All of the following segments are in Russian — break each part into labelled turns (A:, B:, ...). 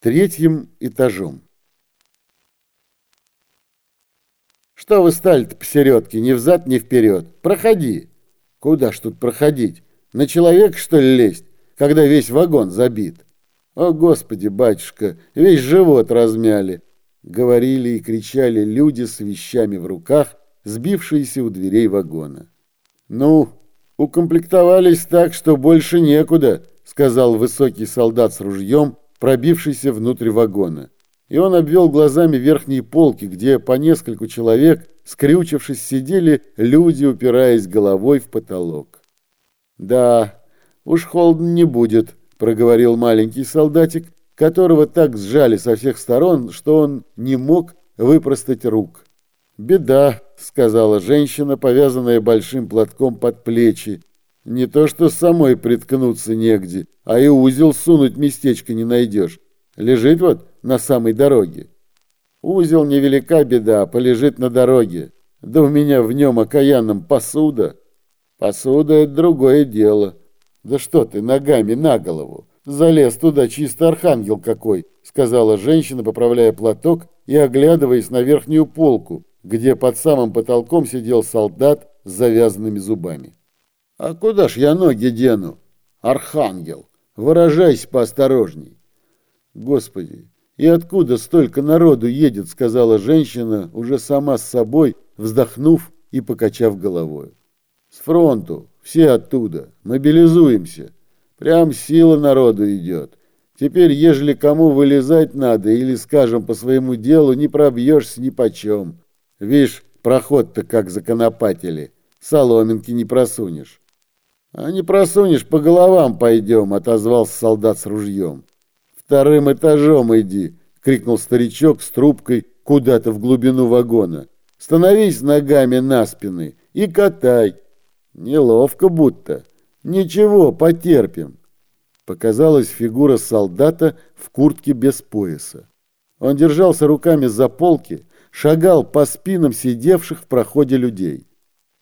A: третьим этажом. Что вы стали-то посередке, ни взад, ни вперед? Проходи. Куда ж тут проходить? На человека, что ли, лезть, когда весь вагон забит? О, Господи, батюшка, весь живот размяли. Говорили и кричали люди с вещами в руках, сбившиеся у дверей вагона. Ну, укомплектовались так, что больше некуда, сказал высокий солдат с ружьем, пробившийся внутрь вагона. И он обвел глазами верхние полки, где по нескольку человек, скрючившись, сидели люди, упираясь головой в потолок. «Да, уж холодно не будет», — проговорил маленький солдатик, которого так сжали со всех сторон, что он не мог выпростать рук. «Беда», — сказала женщина, повязанная большим платком под плечи, не то что самой приткнуться негде, а и узел сунуть местечко не найдешь. Лежит вот на самой дороге. Узел невелика беда, полежит на дороге. Да у меня в нем окаянном посуда. Посуда — это другое дело. Да что ты, ногами на голову. Залез туда чисто архангел какой, сказала женщина, поправляя платок и оглядываясь на верхнюю полку, где под самым потолком сидел солдат с завязанными зубами. А куда ж я ноги дену? Архангел, выражайся поосторожней. Господи, и откуда столько народу едет, сказала женщина, уже сама с собой, вздохнув и покачав головой. С фронту, все оттуда, мобилизуемся. Прям сила народу идет. Теперь, ежели кому вылезать надо или, скажем, по своему делу, не пробьешься ни почем. Вишь, проход-то как законопатили, соломинки не просунешь. «А не просунешь, по головам пойдем», — отозвался солдат с ружьем. «Вторым этажом иди», — крикнул старичок с трубкой куда-то в глубину вагона. «Становись ногами на спины и катай». «Неловко будто. Ничего, потерпим». Показалась фигура солдата в куртке без пояса. Он держался руками за полки, шагал по спинам сидевших в проходе людей.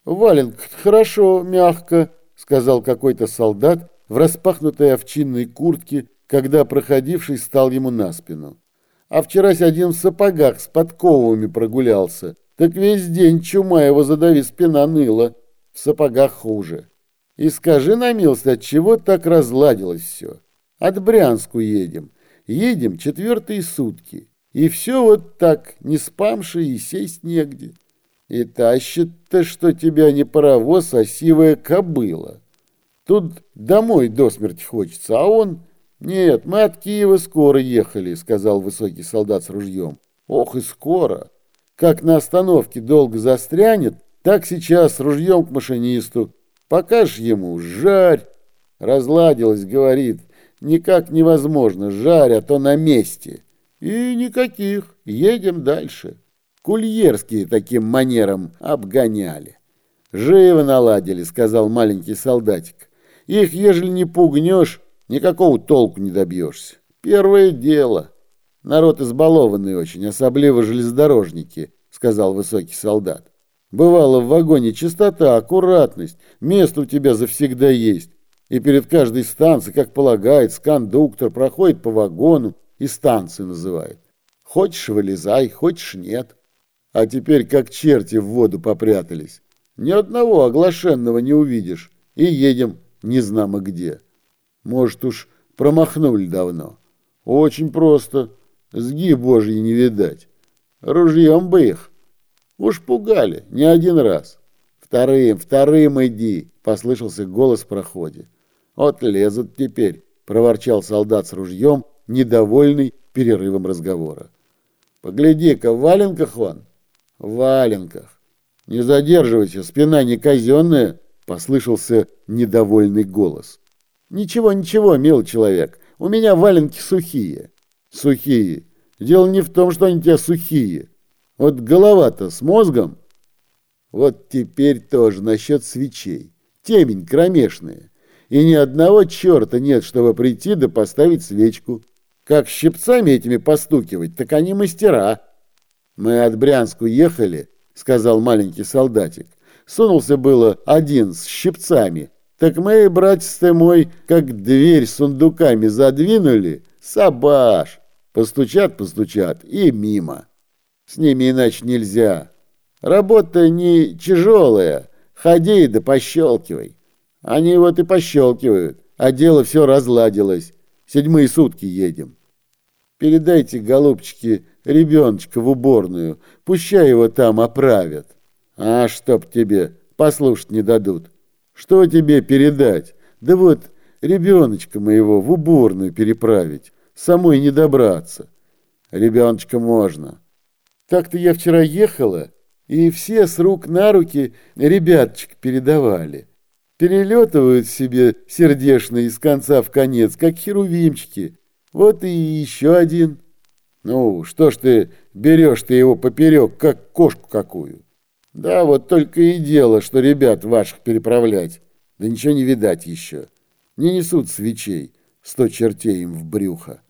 A: «Валенка, хорошо, мягко», сказал какой-то солдат в распахнутой овчинной куртке, когда проходивший стал ему на спину. А вчерась один в сапогах с подковами прогулялся. Так весь день чума его задави, спина ныла. В сапогах хуже. И скажи на милость, от чего так разладилось все? От Брянску едем. Едем четвертые сутки. И все вот так, не спамши и сесть негде. И тащит-то, что тебя не паровоз, а сивая кобыла. Тут домой до смерти хочется, а он... Нет, мы от Киева скоро ехали, сказал высокий солдат с ружьем. Ох и скоро. Как на остановке долго застрянет, так сейчас с ружьем к машинисту. Покажешь ему, жарь. Разладилась, говорит, никак невозможно, жарь, а то на месте. И никаких, едем дальше. Кульерские таким манером обгоняли. «Живо наладили», — сказал маленький солдатик. «Их, ежели не пугнешь, никакого толку не добьешься. Первое дело. Народ избалованный очень, особливо железнодорожники», — сказал высокий солдат. «Бывало в вагоне чистота, аккуратность, место у тебя завсегда есть. И перед каждой станцией, как полагается, кондуктор проходит по вагону и станцию называет. Хочешь — вылезай, хочешь — нет а теперь как черти в воду попрятались. Ни одного оглашенного не увидишь, и едем незнамо где. Может уж промахнули давно. Очень просто, сги божьи не видать. Ружьем бы их. Уж пугали, не один раз. Вторым, вторым иди, послышался голос в проходе. Вот лезут теперь, проворчал солдат с ружьем, недовольный перерывом разговора. Погляди-ка, в валенках он, валенках. Не задерживайся, спина не казенная, послышался недовольный голос. Ничего, ничего, мил человек, у меня валенки сухие. Сухие. Дело не в том, что они у тебя сухие. Вот голова-то с мозгом. Вот теперь тоже насчет свечей. Темень кромешная. И ни одного черта нет, чтобы прийти да поставить свечку. Как щипцами этими постукивать, так они мастера. «Мы от Брянску ехали», — сказал маленький солдатик. Сунулся было один с щипцами. Так мы, братец ты мой, как дверь сундуками задвинули, сабаш. Постучат, постучат и мимо. С ними иначе нельзя. Работа не тяжелая, ходи да пощелкивай. Они вот и пощелкивают, а дело все разладилось. Седьмые сутки едем. Передайте, голубчики, ребеночка в уборную, пущай его там оправят. А чтоб тебе послушать не дадут. Что тебе передать? Да вот ребеночка моего в уборную переправить самой не добраться. Ребеночка можно. Так-то я вчера ехала, и все с рук на руки ребяточек передавали. Перелетывают себе сердечно из конца в конец, как херувимчики. Вот и еще один. Ну, что ж ты берешь ты его поперек, как кошку какую? Да, вот только и дело, что ребят ваших переправлять. Да ничего не видать еще. Не несут свечей, сто чертей им в брюхо.